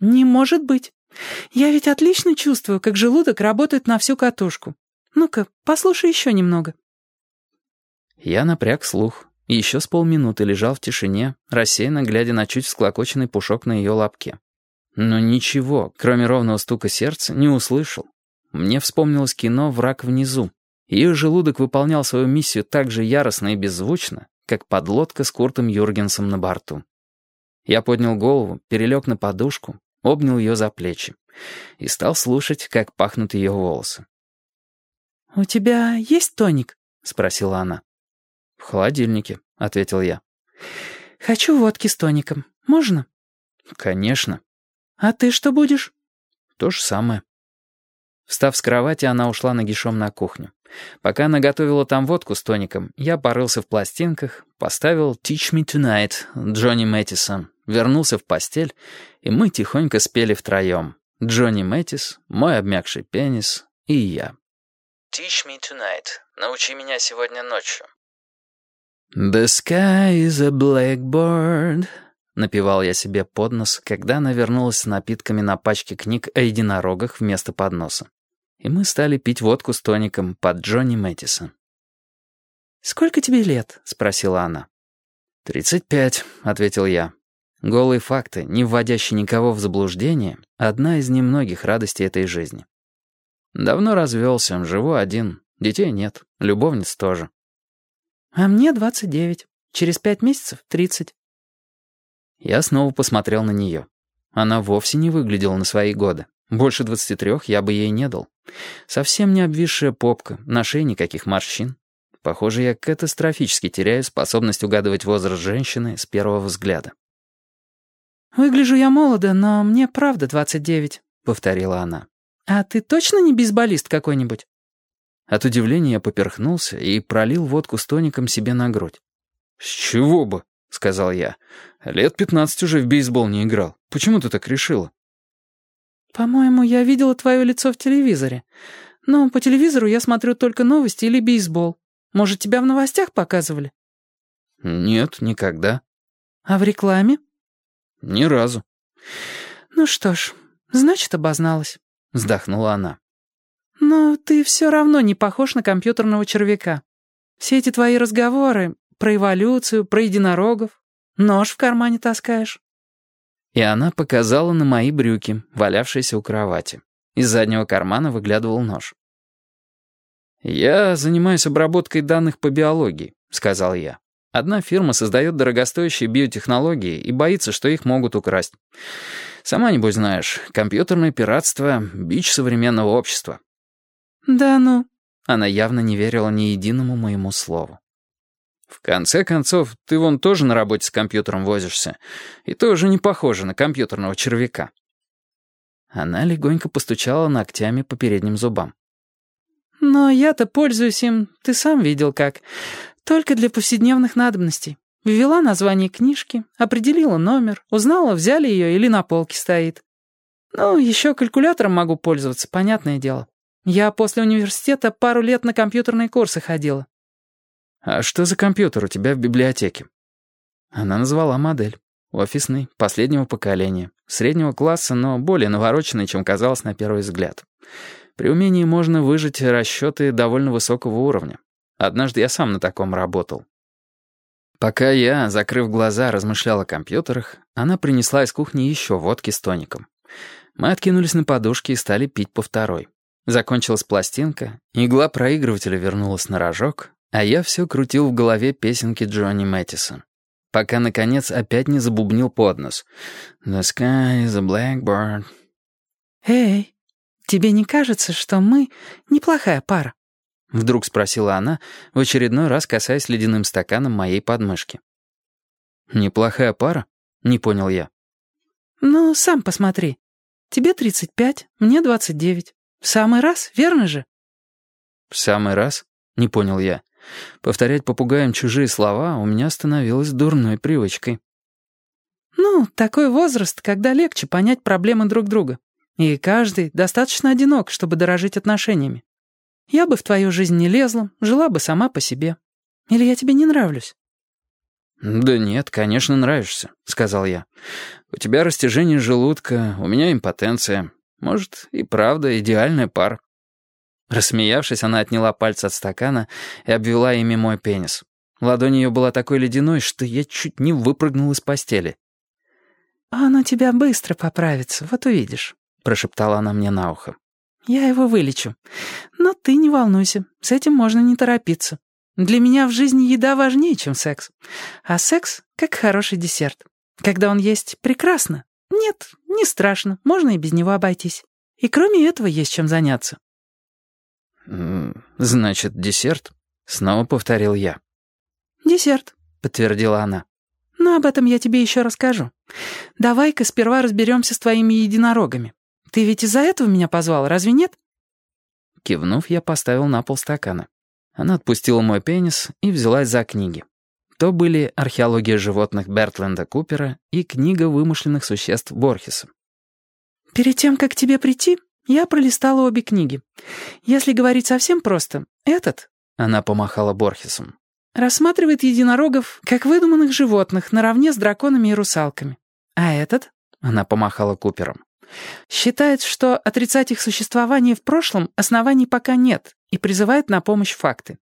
«Не может быть. Я ведь отлично чувствую, как желудок работает на всю катушку. Ну-ка, послушай еще немного». Я напряг слух и еще с полминуты лежал в тишине, рассеянно глядя на чуть всклокоченный пушок на ее лапке. Но ничего, кроме ровного стука сердца, не услышал. Мне вспомнилось кино «Враг внизу». Ее желудок выполнял свою миссию так же яростно и беззвучно, как подлодка с Куртом Юргенсом на борту. Я поднял голову, перелег на подушку, обнял ее за плечи и стал слушать, как пахнут ее волосы. «У тебя есть тоник?» — спросила она. «В холодильнике», — ответил я. «Хочу водки с тоником. Можно?» «Конечно». «А ты что будешь?» «То же самое». Встав с кровати, она ушла нагишом на кухню. Пока она готовила там водку с тоником, я порылся в пластинках, поставил «Teach Me Tonight» Джонни Мэттиса, вернулся в постель, и мы тихонько спели втроем. Джонни Мэттис, мой обмякший пенис и я. «Teach Me Tonight» «Научи меня сегодня ночью». «The sky is a blackboard», — напевал я себе под нос, когда она вернулась с напитками на пачке книг о единорогах вместо подноса и мы стали пить водку с тоником под Джонни Мэттиса. «Сколько тебе лет?» — спросила она. «Тридцать пять», — ответил я. Голые факты, не вводящие никого в заблуждение, одна из немногих радостей этой жизни. Давно развелся, живу один, детей нет, любовниц тоже. «А мне двадцать девять. Через пять месяцев — тридцать». Я снова посмотрел на нее. Она вовсе не выглядела на свои годы. Больше двадцати трех я бы ей не дал. Совсем не обвисшая попка, на шее никаких морщин. Похоже, я катастрофически теряю способность угадывать возраст женщины с первого взгляда. «Выгляжу я молодо, но мне правда двадцать девять», — повторила она. «А ты точно не бейсболист какой-нибудь?» От удивления я поперхнулся и пролил водку с тоником себе на грудь. «С чего бы?» — сказал я. «Лет пятнадцать уже в бейсбол не играл. Почему ты так решила?» «По-моему, я видела твое лицо в телевизоре. Но по телевизору я смотрю только новости или бейсбол. Может, тебя в новостях показывали?» «Нет, никогда». «А в рекламе?» «Ни разу». «Ну что ж, значит, обозналась», — вздохнула она. «Но ты все равно не похож на компьютерного червяка. Все эти твои разговоры про эволюцию, про единорогов, нож в кармане таскаешь». И она показала на мои брюки, валявшиеся у кровати. Из заднего кармана выглядывал нож. «Я занимаюсь обработкой данных по биологии», — сказал я. «Одна фирма создает дорогостоящие биотехнологии и боится, что их могут украсть. Сама, небось, знаешь, компьютерное пиратство — бич современного общества». «Да ну». Она явно не верила ни единому моему слову. В конце концов, ты вон тоже на работе с компьютером возишься, и тоже не похожа на компьютерного червяка». Она легонько постучала ногтями по передним зубам. «Но я-то пользуюсь им, ты сам видел как. Только для повседневных надобностей. Ввела название книжки, определила номер, узнала, взяли ее или на полке стоит. Ну, еще калькулятором могу пользоваться, понятное дело. Я после университета пару лет на компьютерные курсы ходила. «А что за компьютер у тебя в библиотеке?» Она назвала модель. Офисный, последнего поколения. Среднего класса, но более навороченный, чем казалось на первый взгляд. При умении можно выжать расчеты довольно высокого уровня. Однажды я сам на таком работал. Пока я, закрыв глаза, размышлял о компьютерах, она принесла из кухни еще водки с тоником. Мы откинулись на подушки и стали пить по второй. Закончилась пластинка, игла проигрывателя вернулась на рожок, а я все крутил в голове песенки Джонни Мэттисон. Пока, наконец, опять не забубнил под нос. «The sky is a blackbird». «Эй, тебе не кажется, что мы неплохая пара?» Вдруг спросила она, в очередной раз касаясь ледяным стаканом моей подмышки. «Неплохая пара?» — не понял я. «Ну, сам посмотри. Тебе 35, мне 29. В самый раз, верно же?» «В самый раз?» — не понял я. Повторять попугаям чужие слова у меня становилось дурной привычкой. «Ну, такой возраст, когда легче понять проблемы друг друга. И каждый достаточно одинок, чтобы дорожить отношениями. Я бы в твою жизнь не лезла, жила бы сама по себе. Или я тебе не нравлюсь?» «Да нет, конечно, нравишься», — сказал я. «У тебя растяжение желудка, у меня импотенция. Может, и правда идеальная пара». Рассмеявшись, она отняла пальцы от стакана и обвела ими мой пенис. Ладонь ее была такой ледяной, что я чуть не выпрыгнул из постели. «Он у тебя быстро поправится, вот увидишь», — прошептала она мне на ухо. «Я его вылечу. Но ты не волнуйся, с этим можно не торопиться. Для меня в жизни еда важнее, чем секс. А секс — как хороший десерт. Когда он есть, прекрасно. Нет, не страшно, можно и без него обойтись. И кроме этого есть чем заняться. «Значит, десерт?» — снова повторил я. «Десерт», — подтвердила она. «Но об этом я тебе еще расскажу. Давай-ка сперва разберемся с твоими единорогами. Ты ведь из-за этого меня позвал, разве нет?» Кивнув, я поставил на пол стакана. Она отпустила мой пенис и взялась за книги. То были «Археология животных» Бертленда Купера и «Книга вымышленных существ» Борхеса. «Перед тем, как к тебе прийти, я пролистала обе книги. Если говорить совсем просто, этот...» Она помахала Борхесом. «Рассматривает единорогов как выдуманных животных наравне с драконами и русалками. А этот...» Она помахала Купером. Считает, что отрицать их существование в прошлом оснований пока нет и призывает на помощь факты.